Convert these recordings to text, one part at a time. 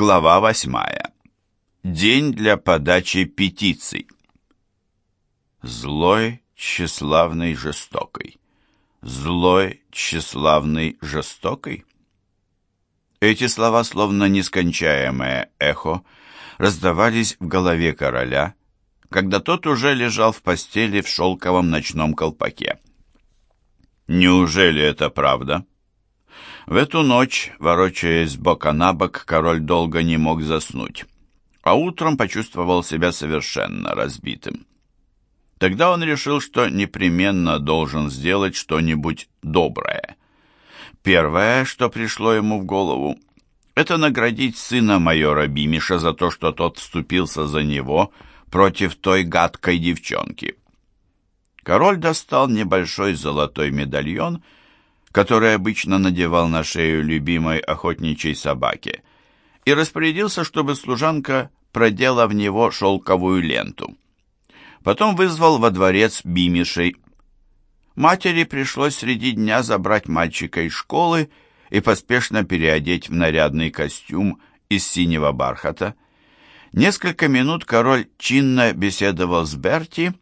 Глава восьмая. День для подачи петиций. Злой, тщеславный, жестокий. Злой, тщеславный, жестокий. Эти слова, словно нескончаемое эхо, раздавались в голове короля, когда тот уже лежал в постели в шелковом ночном колпаке. Неужели это правда? В эту ночь, ворочаясь бока на бок, король долго не мог заснуть, а утром почувствовал себя совершенно разбитым. Тогда он решил, что непременно должен сделать что-нибудь доброе. Первое, что пришло ему в голову, это наградить сына майора Бимиша за то, что тот вступился за него против той гадкой девчонки. Король достал небольшой золотой медальон, который обычно надевал на шею любимой охотничьей собаке, и распорядился, чтобы служанка продела в него шелковую ленту. Потом вызвал во дворец Бимишей. Матери пришлось среди дня забрать мальчика из школы и поспешно переодеть в нарядный костюм из синего бархата. Несколько минут король чинно беседовал с Берти,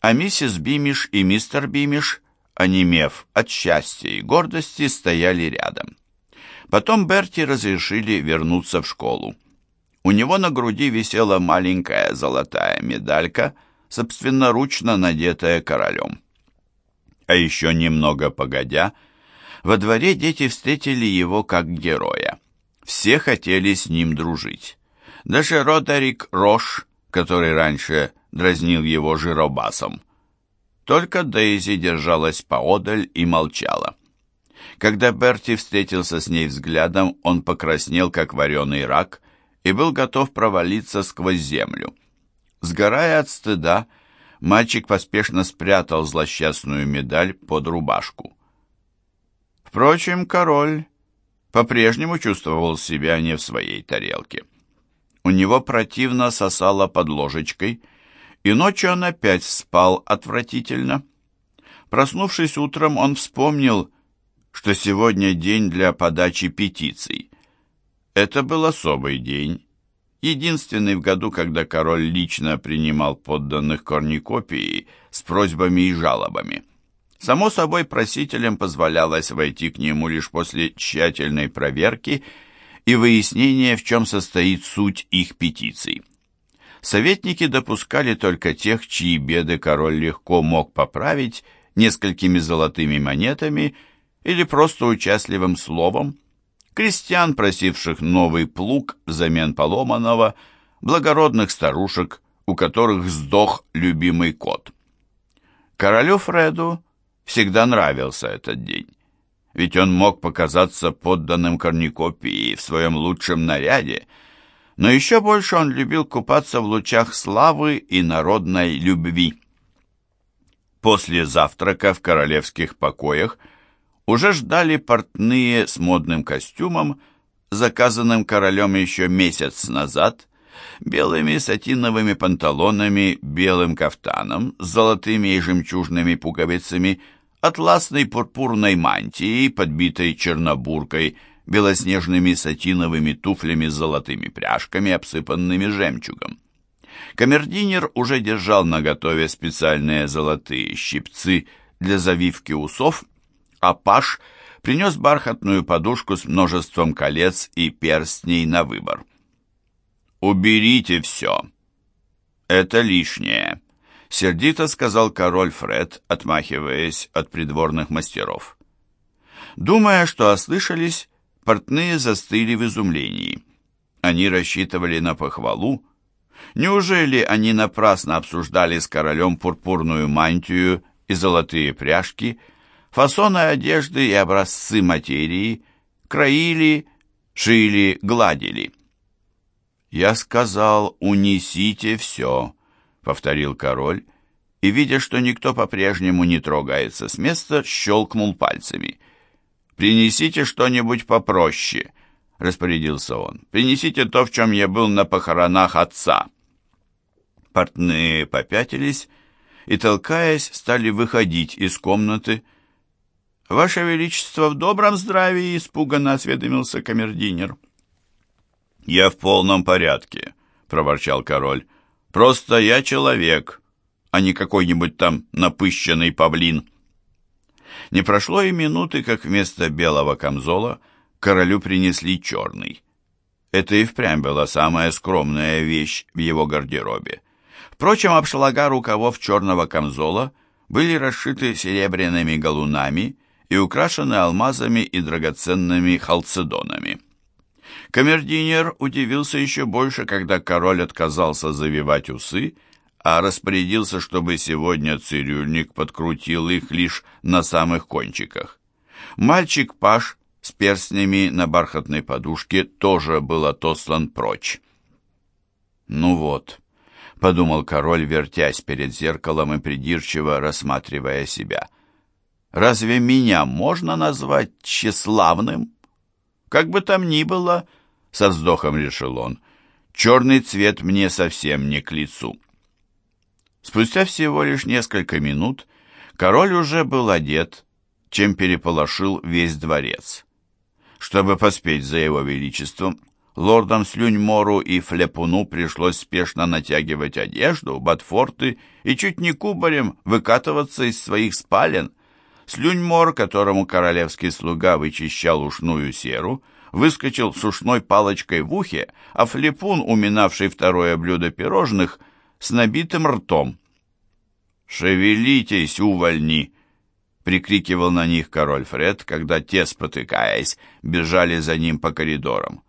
а миссис Бимиш и мистер Бимиш, онемев от счастья и гордости, стояли рядом. Потом Берти разрешили вернуться в школу. У него на груди висела маленькая золотая медалька, собственноручно надетая королем. А еще немного погодя, во дворе дети встретили его как героя. Все хотели с ним дружить. Даже Родерик Рош, который раньше дразнил его жиробасом. Только Дейзи держалась поодаль и молчала. Когда Берти встретился с ней взглядом, он покраснел, как вареный рак, и был готов провалиться сквозь землю. Сгорая от стыда, мальчик поспешно спрятал злосчастную медаль под рубашку. Впрочем, король по-прежнему чувствовал себя не в своей тарелке. У него противно сосало под ложечкой, и ночью он опять спал отвратительно. Проснувшись утром, он вспомнил, что сегодня день для подачи петиций. Это был особый день, единственный в году, когда король лично принимал подданных корникопии с просьбами и жалобами. Само собой, просителям позволялось войти к нему лишь после тщательной проверки и выяснения, в чем состоит суть их петиций. Советники допускали только тех, чьи беды король легко мог поправить несколькими золотыми монетами или просто участливым словом, крестьян, просивших новый плуг взамен поломанного, благородных старушек, у которых сдох любимый кот. Королю Фреду всегда нравился этот день, ведь он мог показаться подданным корникопии в своем лучшем наряде, но еще больше он любил купаться в лучах славы и народной любви. После завтрака в королевских покоях уже ждали портные с модным костюмом, заказанным королем еще месяц назад, белыми сатиновыми панталонами, белым кафтаном с золотыми и жемчужными пуговицами, атласной пурпурной мантией, подбитой чернобуркой, белоснежными сатиновыми туфлями с золотыми пряжками, обсыпанными жемчугом. Камердинер уже держал наготове специальные золотые щипцы для завивки усов, а Паш принес бархатную подушку с множеством колец и перстней на выбор. «Уберите все. Это лишнее», — сердито сказал король Фред, отмахиваясь от придворных мастеров. Думая, что ослышались, Портные застыли в изумлении. Они рассчитывали на похвалу. Неужели они напрасно обсуждали с королем пурпурную мантию и золотые пряжки, фасоны одежды и образцы материи, краили, шили, гладили? «Я сказал, унесите все», — повторил король, и, видя, что никто по-прежнему не трогается с места, щелкнул пальцами — «Принесите что-нибудь попроще», — распорядился он. «Принесите то, в чем я был на похоронах отца». Портные попятились и, толкаясь, стали выходить из комнаты. «Ваше Величество в добром здравии!» — испуганно осведомился камердинер. «Я в полном порядке», — проворчал король. «Просто я человек, а не какой-нибудь там напыщенный павлин». Не прошло и минуты, как вместо белого камзола королю принесли черный. Это и впрямь была самая скромная вещь в его гардеробе. Впрочем, обшлага рукавов черного камзола были расшиты серебряными галунами и украшены алмазами и драгоценными халцедонами. Камердинер удивился еще больше, когда король отказался завивать усы, а распорядился, чтобы сегодня цирюльник подкрутил их лишь на самых кончиках. Мальчик Паш с перстнями на бархатной подушке тоже был отослан прочь. «Ну вот», — подумал король, вертясь перед зеркалом и придирчиво рассматривая себя. «Разве меня можно назвать тщеславным?» «Как бы там ни было», — со вздохом решил он, — «черный цвет мне совсем не к лицу». Спустя всего лишь несколько минут король уже был одет, чем переполошил весь дворец. Чтобы поспеть за его величеством, лордам Слюньмору и Флепуну пришлось спешно натягивать одежду, ботфорты и чуть не кубарем выкатываться из своих спален. Слюньмор, которому королевский слуга вычищал ушную серу, выскочил с ушной палочкой в ухе, а Флепун, уминавший второе блюдо пирожных, — с набитым ртом. «Шевелитесь, увольни!» — прикрикивал на них король Фред, когда те, спотыкаясь, бежали за ним по коридорам.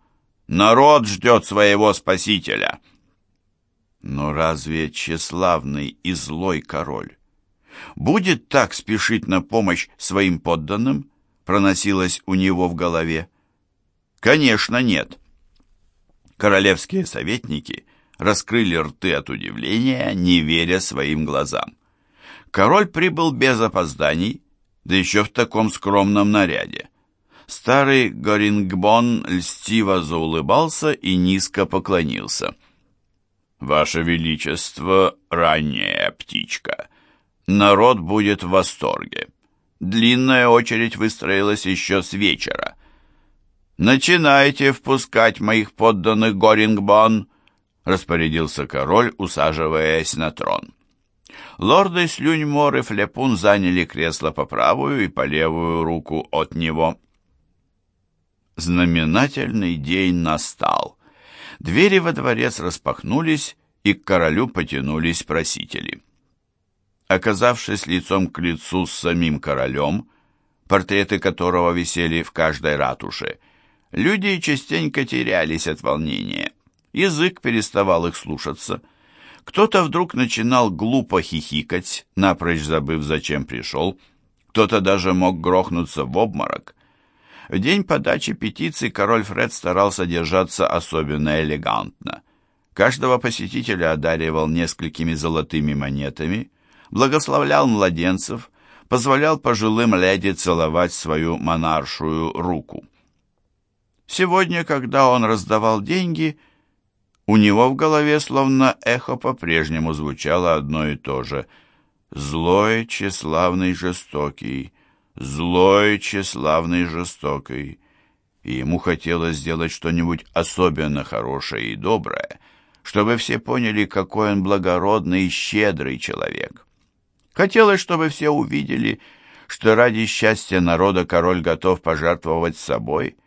«Народ ждет своего спасителя!» Но разве тщеславный и злой король будет так спешить на помощь своим подданным? Проносилось у него в голове. Конечно, нет. Королевские советники раскрыли рты от удивления, не веря своим глазам. Король прибыл без опозданий, да еще в таком скромном наряде. Старый Горингбон льстиво заулыбался и низко поклонился. «Ваше Величество, ранняя птичка, народ будет в восторге. Длинная очередь выстроилась еще с вечера. Начинайте впускать моих подданных, Горингбон!» Распорядился король, усаживаясь на трон. Лорды Слюньмор и Флепун заняли кресло по правую и по левую руку от него. Знаменательный день настал. Двери во дворец распахнулись, и к королю потянулись просители. Оказавшись лицом к лицу с самим королем, портреты которого висели в каждой ратуше, люди частенько терялись от волнения. Язык переставал их слушаться. Кто-то вдруг начинал глупо хихикать, напрочь забыв, зачем пришел. Кто-то даже мог грохнуться в обморок. В день подачи петиции король Фред старался держаться особенно элегантно. Каждого посетителя одаривал несколькими золотыми монетами, благословлял младенцев, позволял пожилым леди целовать свою монаршую руку. Сегодня, когда он раздавал деньги, у него в голове словно эхо по-прежнему звучало одно и то же. «Злой, тщеславный, жестокий, злой, тщеславный, жестокий». И ему хотелось сделать что-нибудь особенно хорошее и доброе, чтобы все поняли, какой он благородный и щедрый человек. Хотелось, чтобы все увидели, что ради счастья народа король готов пожертвовать собой –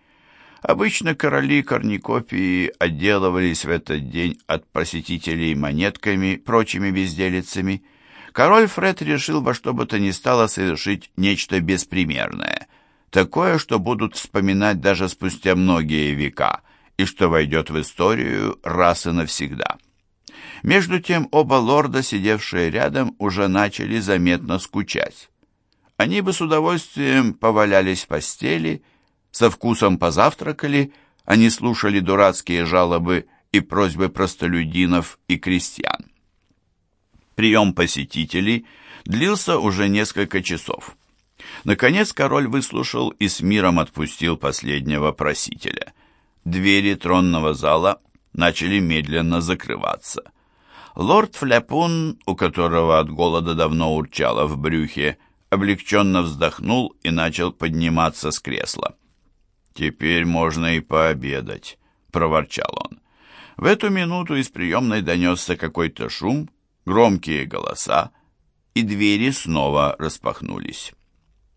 Обычно короли корникопии отделывались в этот день от посетителей монетками, прочими безделицами. Король Фред решил во что бы то ни стало совершить нечто беспримерное, такое, что будут вспоминать даже спустя многие века, и что войдет в историю раз и навсегда. Между тем оба лорда, сидевшие рядом, уже начали заметно скучать. Они бы с удовольствием повалялись в постели, со вкусом позавтракали, они слушали дурацкие жалобы и просьбы простолюдинов и крестьян. Прием посетителей длился уже несколько часов. Наконец король выслушал и с миром отпустил последнего просителя. Двери тронного зала начали медленно закрываться. Лорд Фляпун, у которого от голода давно урчало в брюхе, облегченно вздохнул и начал подниматься с кресла. «Теперь можно и пообедать», — проворчал он. В эту минуту из приемной донесся какой-то шум, громкие голоса, и двери снова распахнулись.